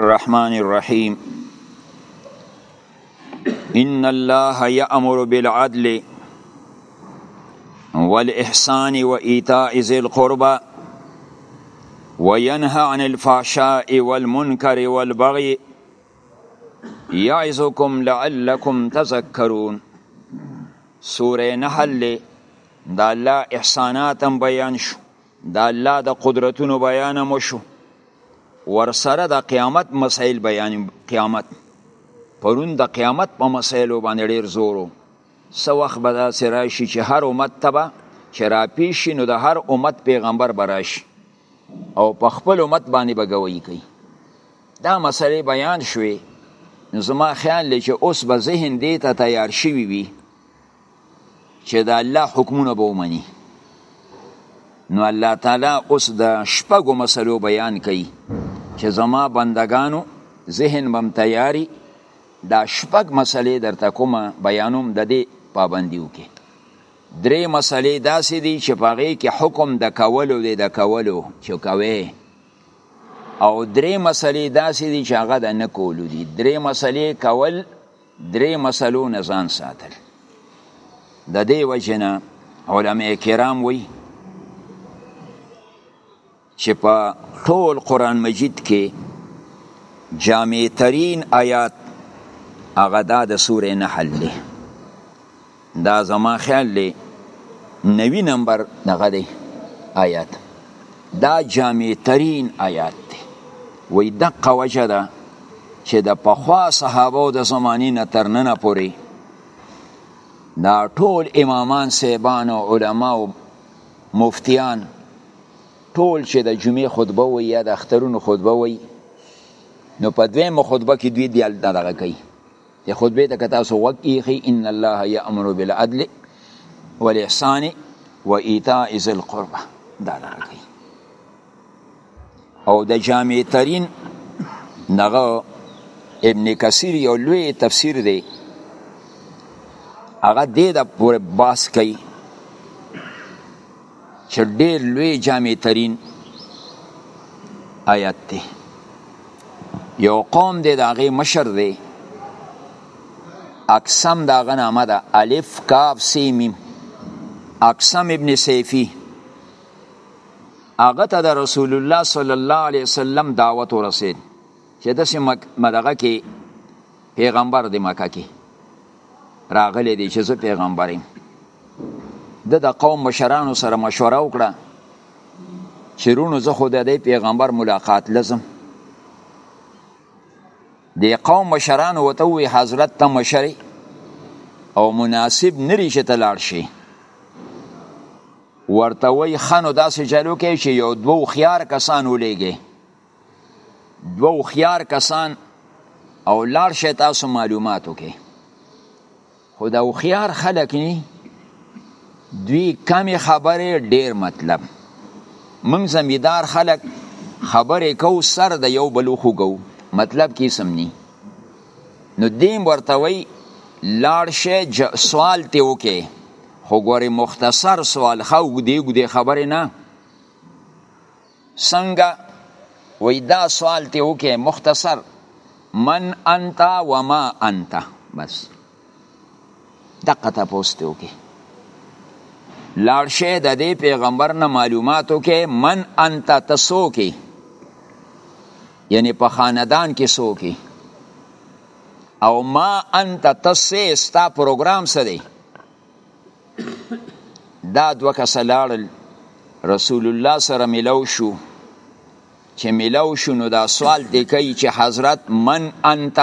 الرحمن الرحيم إن الله يأمر بالعدل والإحسان وإيتاء ذي القربى وينهى عن الفحشاء والمنكر والبغي يعظكم لعلكم تذكرون سوره نحل دا الله إحساناتا بيان شو د الله د قدرتونو بیان مو شو ورسره د قیامت مسائل بیان قیامت پرون د قیامت په مسائلو باندې ډیر زورو سو وخت به داسې راشي چې هر امت ته به چې راپیش شي نو د هر امت پیغمبر به راشي او په خپل امت باندې به ګویي کوي دا مسئلې بیان شوې نو زما خیال دی چې اوس به ذهن دې ته تیار شوي وي چې د الله حکمونه به ومني نو الله تعالی اوس د شپږو مسلو بیان کوي چې زما بندگانو ذهن بم تیاری دا شپږ مسلې درته کومه بیانوم د دې پابندي وکړي درې مسلې داسې دي چې په هغې کې حکم د کولو دی د کولو چې کوې او درې مسلې داسې دي چې هغه د نه کولو دي درې مسلې کول درې مسلو نه ځان ساتل د دې وجنه علما کرام وی چې په ټول قران مجید کې جامع ترین آیات هغه دا د سورې نحل دی دا زما خیال دی نوی نمبر دغه دی آیات دا جامع ترین آیات دی وی دقه وجه ده چې د پخوا صحابه او د زمانې نه تر ننه پورې دا ټول امامان صاحبان او علما او مفتیان ټول چې د جمعې خطبه وي یا د اخترونو خطبه وي نو په دویمه خطبه کې دوی دی دغه کوي د خطبه ته کتا سو وکیخی ان الله یامر بالعدل والاحسان وایتاء ذی القربى دا دا کوي او د جامع ترین نغه ابن کثیر یو لوی تفسیر دی هغه دې د پورې باس کوي چې ډیر لوی جامع ترین آیت دی یو قوم دی د هغې مشر دی اقسم د هغه نامه ده الف کاف سی میم اقسم ابن سیفی هغه ته د رسول الله صلی الله علیه وسلم دعوت ورسید چې داسې مدغه کې پیغمبر د مکه کې راغلی دی چې زه پیغمبر یم د د قوم مشرانو سره مشوره وکړه چې رونو زه خو د دې پیغمبر ملاقات لزم د قوم مشرانو وته وی حضرت ته مشري او مناسب نری چې تلاړ شي ورته وی خنو داسې چلو کې چې یو دوو خيار کسان ولېږي دوو خيار کسان او لاړ شي تاسو معلوماتو کې خو د هوښیار خلک ني دوی کمې خبرې ډیر مطلب موږ زمیدار خلک خبرې کو سر د یو بل وخوګو مطلب کې سم ني نو دیم ورته وی لاړ شي سوال ته وکي خو ګوري مختصر سوال خو ګدي ګدي خبرې نه څنګه وای دا سوال ته وکي مختصر من انت و ما انت بس دقه تاسو ته وکي لارشه د دې پیغمبر نه معلوماتو کې من انت تاسو کې یعنی په خاندان کې سو کې او ما انت تاسو ستا پروګرام څه دی دا دوه کسه لاړل رسول الله سره ملو شو چې ملو شو نو دا سوال دی کوي چې حضرت من انت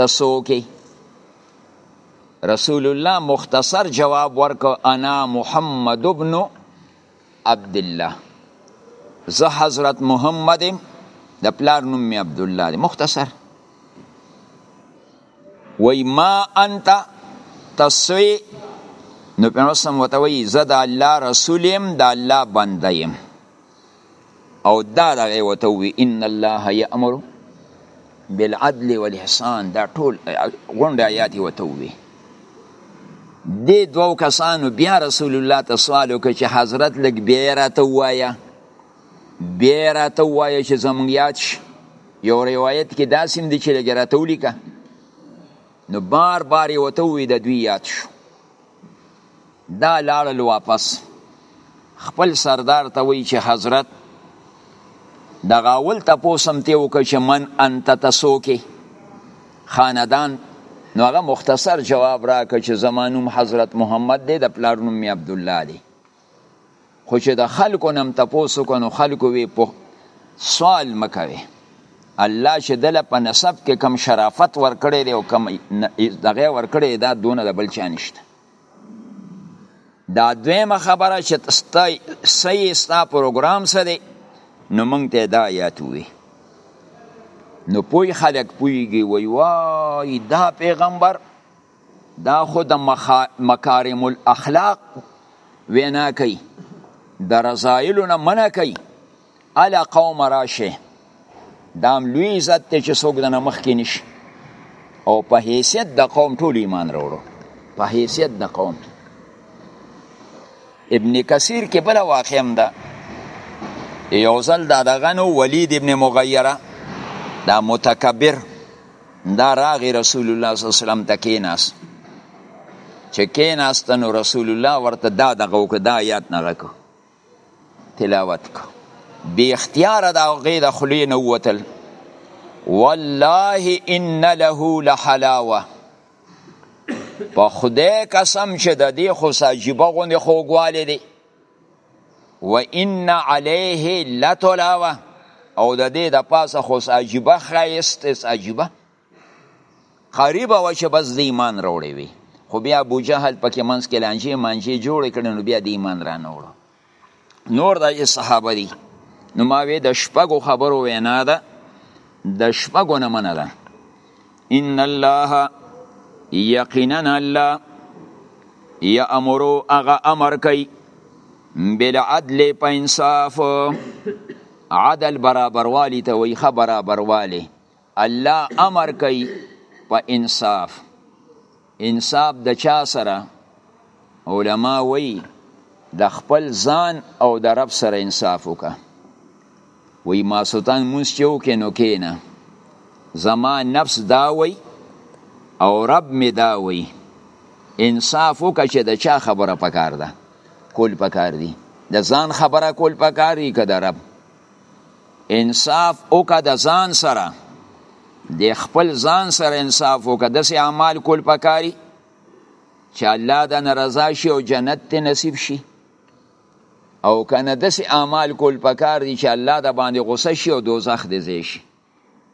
تسوکي رسول الله مختصر جواب ورکو انا محمد ابن عبد الله زه حضرت محمد د پلار نوم می عبد الله مختصر وای ما انت تسوی نو پیغمبر سم وته وای زه د الله رسول يم د الله بنده يم او دا دغه وته وی ان الله یامر بالعدل والاحسان دا ټول غونډه آیات وته وی د دوو کسانو بیا رسول الله ته سوال وکړ چې حضرت لګ بیا راته وایا بیا راته ووایه چې زمونږ یاد شي یو روایت کې داسې هم دي چې لږ راته ولیکه نو بار بار یې ورته ووایي د دوی یاد شو دا لاړل واپس خپل سردار ته وایي چې حضرت دغه اول تپوس هم ترې وکړه چې من انت ته څوک خاندان نو هغه مختصر جواب راکړ چې زما نوم حضرت محمد دی د پلار نوم مې عبدالله دی خو چې د خلکو نم تپوس وکړو نو خلکو وی په سوال مکوي الله چې دله په نسب کې کم شرافت ورکړي دی او کم دغه ورکړي دا دونه د بل چا نشته دا دویمه خبره چې ستای سې ستا پروګرام سره نو مونږ ته دا یاد وي نو پوی خلک پویږي وای وای دا پیغمبر دا خو د مکارم الاخلاق وینا کوي د رضایلو نه منع کوي الا قوم راشه دا لوی عزت ته چې څوک د نمخ کې نشي او په حیثیت د قوم ټول ایمان وروړو په حیثیت د قوم ابن کثیر کې بل واقع هم ده یو ځل دا دغه نو ولید ابن مغیره دا متکبر دا راغی رسول الله صلی الله علیه وسلم ته کیناس چې کیناست نو رسول الله ورته دا دغه وک دا یاد نه غکو تلاوت کو بی اختیار دا غې د خلی نه وتل والله ان له لحلاوه په خدای قسم چې د دې خو ساجيبه غونې خوګواله دي و ان علیه لتلاوه او د دې د پاسه خو عجیبه خایست اس عجیبه قریب و چې بس د ایمان وروړي وي خو بیا ابو جهل پکې منځ کې لانجې مانجې جوړ کړي نو بیا د ایمان را نه وړو نور د صحابه دي نو ما وی د شپږو خبرو وینا ده د شپږو نه منه ده ان الله یقینا الله یامر اغه امر کوي بالعدل په انصاف عدل برابروالی ته وی خبر برابروالی الله امر کوي په انصاف انساب د چا سره علما وی د خپل ځان او د رب سره انصاف وکا وی ما سوتان مونږ چې وکې نو کېنه زما نفس دا وی او رب می دا وی انصاف وکا چې د چا خبره پکار ده کول پکار دی د ځان خبره کول پکار دی که د رب انصاف وکړه د ځان سره د خپل ځان سره انصاف وکړه داسې اعمال کول پکاري چې الله د ناراضه شي او جنت ته نصیب شي او کنه داسې اعمال کول پکار دي چې الله د باندې غوسه شي او دوزخ دې ځای شي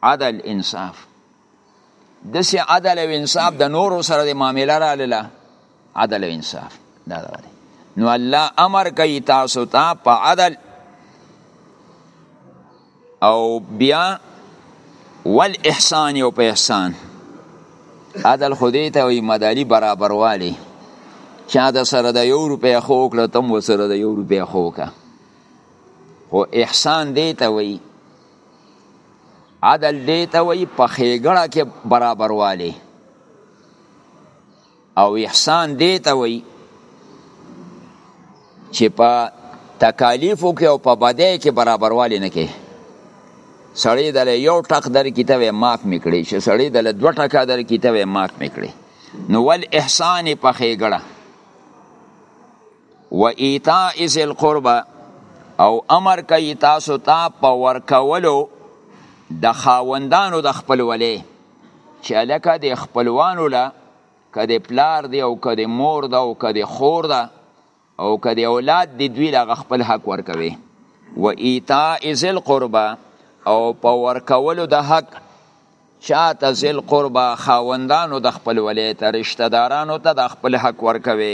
عدل انصاف دسی عدل او انصاف د نورو سره د معامله را لاله عدل او انصاف دا دا دی نو الله امر کوي تاسو ته تا په عدل او بیا ول احسان او په احسان عدل خدای ته وي مدالي برابروالی چا د سره د یو روپې خو کړه تم وسره د یو روپې خو کا خو احسان دی ته وي عدل دی ته وی په خېګړه کې برابر والی او احسان دی ته وی چې په تکالیفو کې او په بدې کې برابر والی نه کې سړی دل یو ټک در کیته وی معاف میکړي چې سړی دل دوه ټکا در کیته وی معاف میکړي نو ول احسان په خېګړه و ایتاء ذی القربى او امر کوي تاسو ته تا په ورکولو د خاوندانو د خپل ولې چې الکه د خپلوانو له که د پلار دی او که د مور ده او که د خور ده او که د اولاد دی دوی له خپل حق ورکوي و ایتاء ذی القربى او په ورکولو د حق چاته ذی القربى خاوندانو د خپل ولې ته رشتہ دارانو ته د خپل حق ورکوي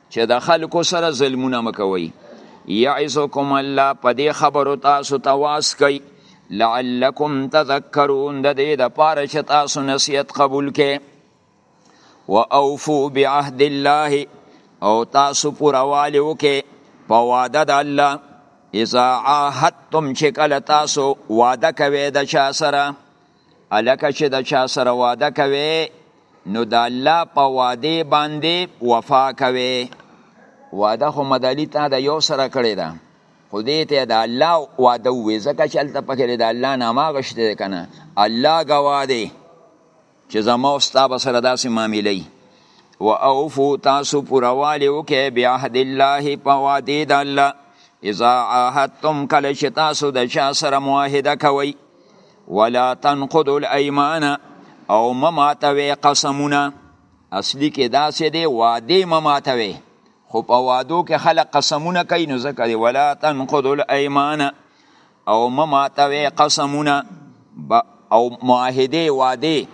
چې د خلکو سره ظلمونه مکوئ یعظکم الله په دې خبرو تاسو ته واس کوي لعلکم تذکرون د دې د پاره چې تاسو نصیحت قبول کړئ و اوفو بعهد الله او تاسو پوروالی وکړئ په وعده د الله اذا عاهدتم چې کله تاسو وعده کوئ د چا سره الکه چې د چا سره واده کوي نو د الله په واده باندې وفا کوي واده خو مدلی تا د یو سره کړی ده خو دې ته د الله واده وې ځکه چې هلته پکې د الله نامه غشته ده کنه الله ګواه دی چې زما او ستا به سره داسې معاملې و اوفو تاسو پوروالی وکې بیا حد الله په واده د الله اذا عاهدتم کله چې تاسو د چا سره معاهده کوئ ولا تنقضوا الايمان او مماتوي قسمونه اصلي کې داسې دی وعده مماتوي خو په وادو کې خلک قسمونه کوي نو ځکه دی ولا تنقضوا الايمان او مماتوي قسمونه او معاهده وعده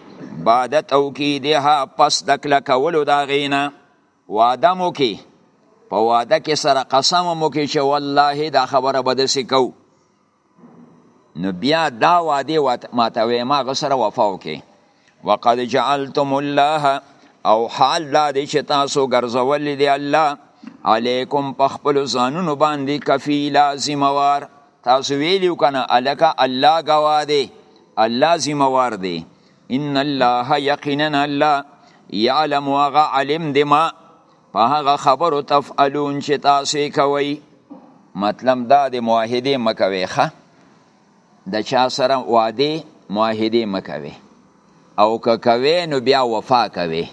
بعد توکیدها پس د کلکولو دا غینه وعده مو کې په وعده کې سره قسم مو کې چې والله دا خبره به داسې کوو نو بیا دا وعده ماتوي ما غسره وفا وکي وقد جعلتم الله او حال دا دی چې تاسو ګرځولې دی الله علیکم په خپل ځانونو باندې کفیلا ذمہوار تاسو ویلو کنه الکه الله گواه دی الله ذمہوار دی ان الله یقینا الله یعلم وغ علم دما په هغه خبرو تفعلون چې تاسو کوي مطلب دا د معاهده مکوي ښه د چا سره وعده معاهده مکوي او که کوي نو بیا وفا کوي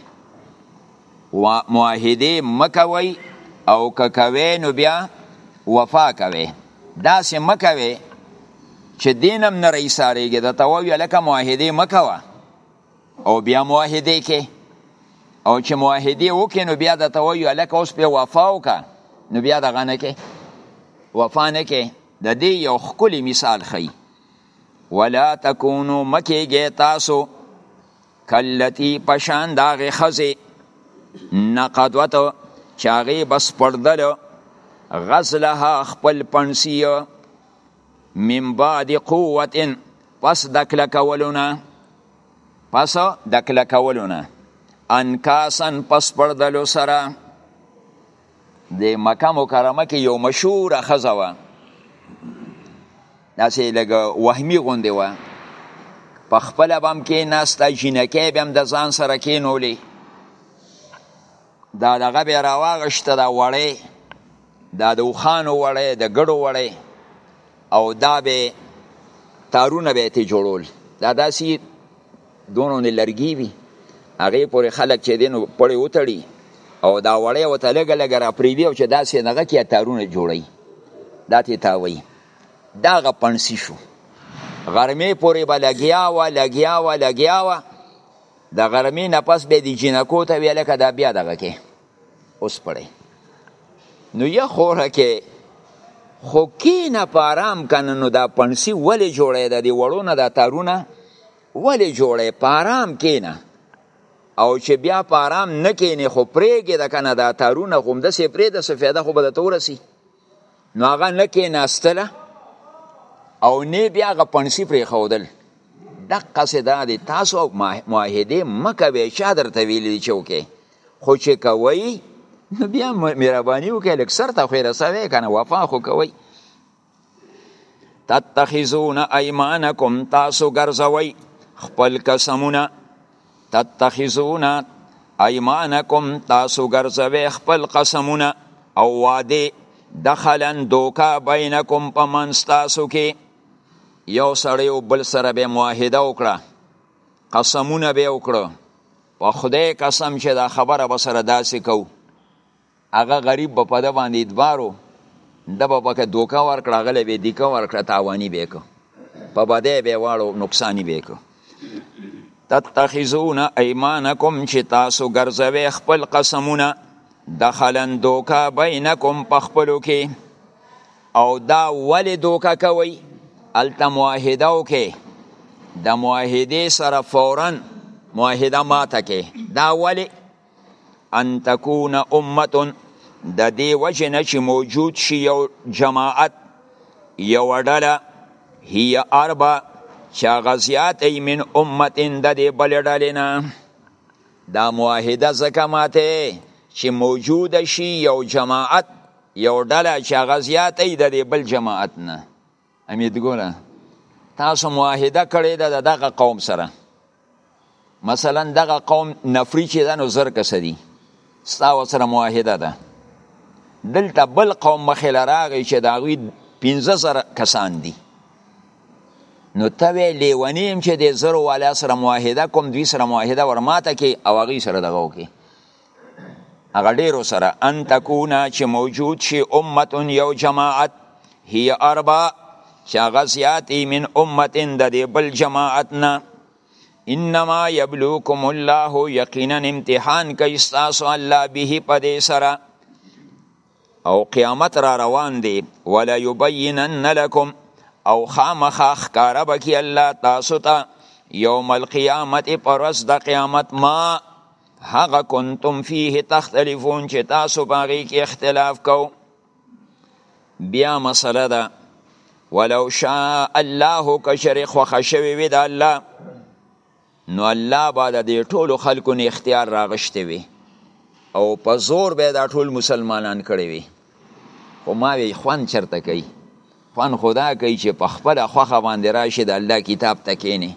معاهده مکوي او که کوي نو بیا وفا کوي دا سه مکوي چې دینم نه رئیساریږي د تووی لکه معاهده مکوه او بیا معاهده کې او چې معاهده وکې نو بیا د تویو الکه اوس په وفا وکا نو بیا د غنه کې وفا نه کې د دې یو خکلی مثال خي ولا تکونو مکیږي تاسو کلتی پشان داغه خزه نقدوت چاغي بس پردل غزلها خپل پنسیو من بعد قوت پس د کلکولونه پس د کلکولونه انکاسن پس پردلو سره د مکه مکرمه کې یو مشهور خزه و داسې لږ وهمي غوندې و په خپل بم کې ناسته جنکې بم د ځان سره کینولې دا دغه به راواغشته دا وړې دا د وخانو وړې د ګډو وړې او دا به تارونه به ته جوړول دا داسي دونو نه لرګي وي هغه پورې خلک چې دینو پړې وتړي او دا وړې وته لګ لګ را پریدي او چې داسې دغه کې تارونه جوړي دا ته تاوي دا غ پنسي شو غرمه پورې به لګیا و لګیا و لګیا و د غرمې نه پس به د جنکو ته ویل که دا بیا دغه کې اوس پړی نو یا خوره کې خو کې نه پارام کنه نو دا پنسی ولی جوړی دا دی وړو نه دا تارونه ولی جوړی پارام کې نه او چې بیا پارام نه کې نه خو پریږې دا کنه دا تارونه خو مده سی پری دا سفیده خو به دا تورسی نو هغه نه کې ناستله او نه بیا هغه پنسی پرې خودل دقه سه دا دی تاسو معاهده مکه به چا درته ویلی چې وکې خو چې کوي نو بیا مهرباني وکړئ لږ سر ته خو یې رسوی که نه وفا خو کوئ تتخذون ایمانکم تاسو ګرځوئ خپل قسمونه تتخذون ايمانکم تاسو ګرځوي خپل قسمونه او وعده دخلن دوکا بینکم په منځ تاسو کې یو سړی او بل سره به معاهده وکړه قسمونه به وکړو په خدای قسم چې دا خبره به سره داسې کوو هغه غریب به په ده باندې ادبار و ده به پکې دوکه ورکړه هغه له به یې دیکه ورکړه تاواني به یې کړ په بدۍ به یې واړو نقصاني به یې کړ تتخذون ایمانکم چې تاسو ګرځوي خپل قسمونه دخلن دوکا بینکم په خپلو کې او دا ولې دوکا کوي هلته معاهده وکړي د معاهدې سره فورا معاهده ماته کې دا ولې ان تکون امه د دې وجه نه چې موجود شي یو جماعت یو ډله هي اربع چې هغه زیات ای من امت د دې بل ډلې نه دا معاهده ځکه ماته چې موجود شي یو جماعت یو ډله چې هغه زیات ای د دې بل جماعت نه امیدګونه تاسو معاهده کړې ده د دغه قوم سره مثلا دغه قوم نفری چې ده نو زر کسه دي ستا ورسره معاهده ده دلته بل قوم مخې له راغی چې د هغوی پنځه زره کسان دي نو ته وی لیونی یم چې د زرو والا سره معاهده کوم دوی سره معاهده ورماته کې او هغوی سره دغه وکړي هغه ډیرو سره ان تکونا چې موجود شي امه یو جماعت هي اربع چې هغه زیاتې من امه د دې بل جماعت نه انما یبلوکم الله یقینا امتحان کوي ستاسو الله به په دې سره او قیامت را روان دی ولا یبینن لکم او خامخا ښکاره به کړي الله تاسو ته یوم القیامت پر ورځ د قیامت ما هغه کنتم فيه تختلفون چې تاسو باغی کې اختلاف کو بیا مسله ده ولو شاء الله کشر خوخشوي وي د الله نو الله با د دې ټولو خلکو نه اختیار راغشته وي او په زور به دا ټول مسلمانان کړي وي خو ما وی خوند چرته کوي خوند خدا کوي چې په خپل خوخه باندې راشي د الله کتاب ته کینې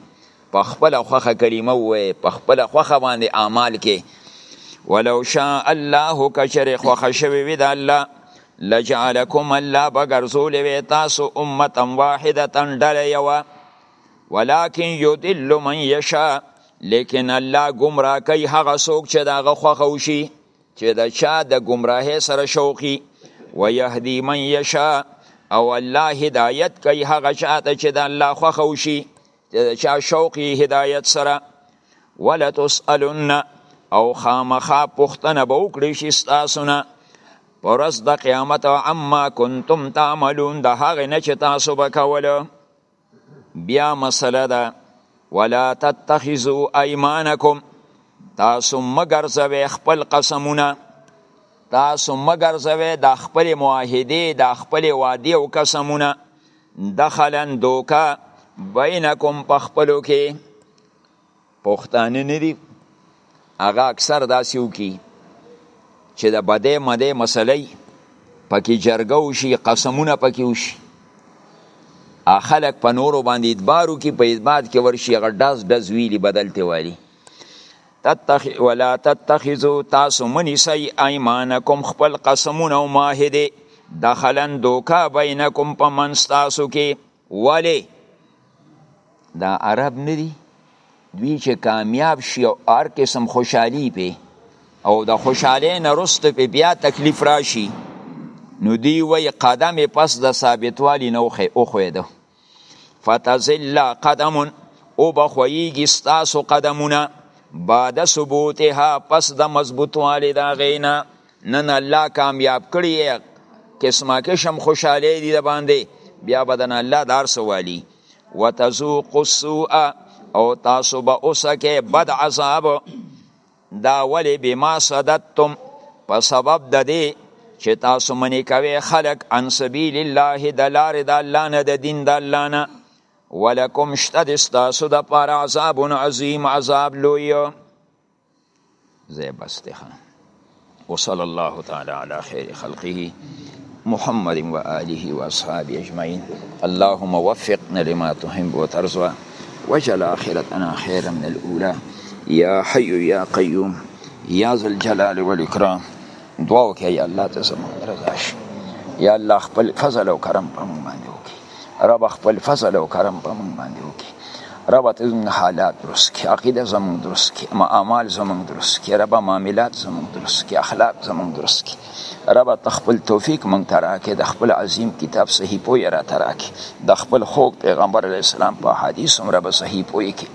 په خپل خوخه کلمه وې په خپل خوخه باندې اعمال کې ولو شاء الله کشر خوخه شوی وی د الله لجعلکم الله بغرزول وی تاسو امه واحده ډل یو ولکن یدل من یشاء لیکن الله گمراه کوي هغه څوک چې داغه خوخه وشي چې د چا د ګمراهۍ سره شوقي و يهدي من يشاء او الله هدایت کوي هغه چاته چې د الله خوښه وشي چې د چا شوقي هدایت سره ولتسألن او خامخا پوښتنه به وکړي شي ستاسو نه پرز د قیامت عما کنتم تعملون د هغې نه چې تاسو به کوله بیا مسله ده ولا تتخذوا ايمانكم تاسو مگر زوی خپل قسمونه تاسو مگر زوی د خپل معاهده د خپل وادي او قسمونه دخلن دوکا بینکم پخپلو کې پښتانه نه دي هغه اکثر داسې وکي چې د بدې مدې مسلې پکې جرګه وشي قسمونه پکې وشي خلک په نورو باندې ادبار وکي په ادبار کې ورشي هغه ډز ډز ویلي بدلته والي تتخ ولا تتخذو تاسو منی سی ایمانکم خپل قسمونه او معاهده دخلن دوکا بینکم په منستاسو کې ولی دا عرب ندی دوی چې کامیاب شي او هر قسم خوشحالي پی او د خوشحالۍ نه رسته پی بیا تکلیف راشي نو دی وی قدم پس د ثابتوالی نه وخویده فتزل قدم او بخویږي ستاسو قدمونه بعد ثبوتها پس د مضبوطوالی دا غینا نن الله کامیاب کړی قسمه قسم خوشحالی دی د باندې بیا به د الله د هر څه والي وتذوقوا السوء او تاسو به اوسکه بد عذاب دا ولی بما صددتم په سبب د دې چې تاسو منی کوي خلق ان سبیل الله د لارې د الله نه د دین د الله نه ولکم شته د ستاسو د پاره عذاب عظیم عذاب لوی زی بستخان وصلى الله تعالى على خير خلقه محمد وآله وأصحابه أجمعين اللهم وفقنا لما تحب وترضى وجل آخرتنا خيرا من الأولى یا حی یا قیوم یا ذل جلال والاکرام دعا وکړئ یا الله ته زموږ رضا شي یا الله خپل فضل او کرم په موږ باندې وکړي رب خپل فضل او کرم په موږ باندې وکړي رب ته زموږ حالات درست کړي عقیده زموږ درست کړي اعمال زموږ درست کړي رب معاملات زموږ درست کړي اخلاق زموږ درست کړي رب ته خپل توفیق مونږ ته راکې د خپل عظیم کتاب صحیح پوی را ته راکې د خپل خوږ پیغمبر علیه السلام په حدیث هم رب صحیح پوی کې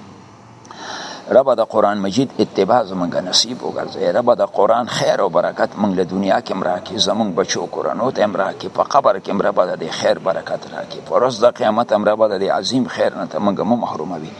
رب د قران مجید اتباع زمونږ نصیب وګرځي رب د قران خیر او برکت مونږ له دنیا کې مراکې زمونږ بچو کورنو ته مراکې په قبر کې رب د خیر برکت راکې پر ورځ د قیامت هم رب د عظیم خیر نه ته مونږ مو محروموي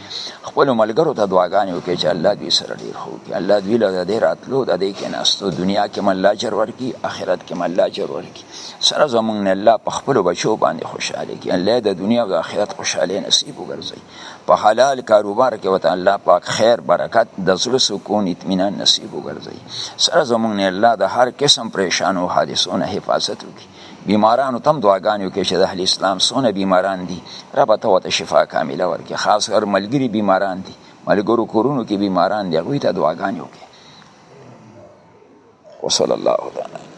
خپل ملګرو ته دعاګانې وکړي چې الله دوی سره ډیر خو کې الله دوی له دې راتلو د دې کې ناستو دنیا کې مله اجر ورکړي آخرت کې مله اجر ورکړي سره زمونږ نه الله په خپل بچو باندې خوشاله کې الله د دنیا او د آخرت خوشاله نصیب وګرځي په حلال کاروبار کې وته الله پاک خیر برکت د زړه سکون اطمینان نصیب وګرځي سره زمونږ نه الله د هر قسم پریشانو حادثو نه حفاظت وکړي بیمارانو تم دعاګانې وکړي چې د اهل اسلام سونه بیماران دي رب ته وته شفا کامله ورکړي خاص هر ملګری بیماران دي ملګرو کورونو کې بیماران دي هغوی ته دعاګانې وکړي وصلی الله تعالی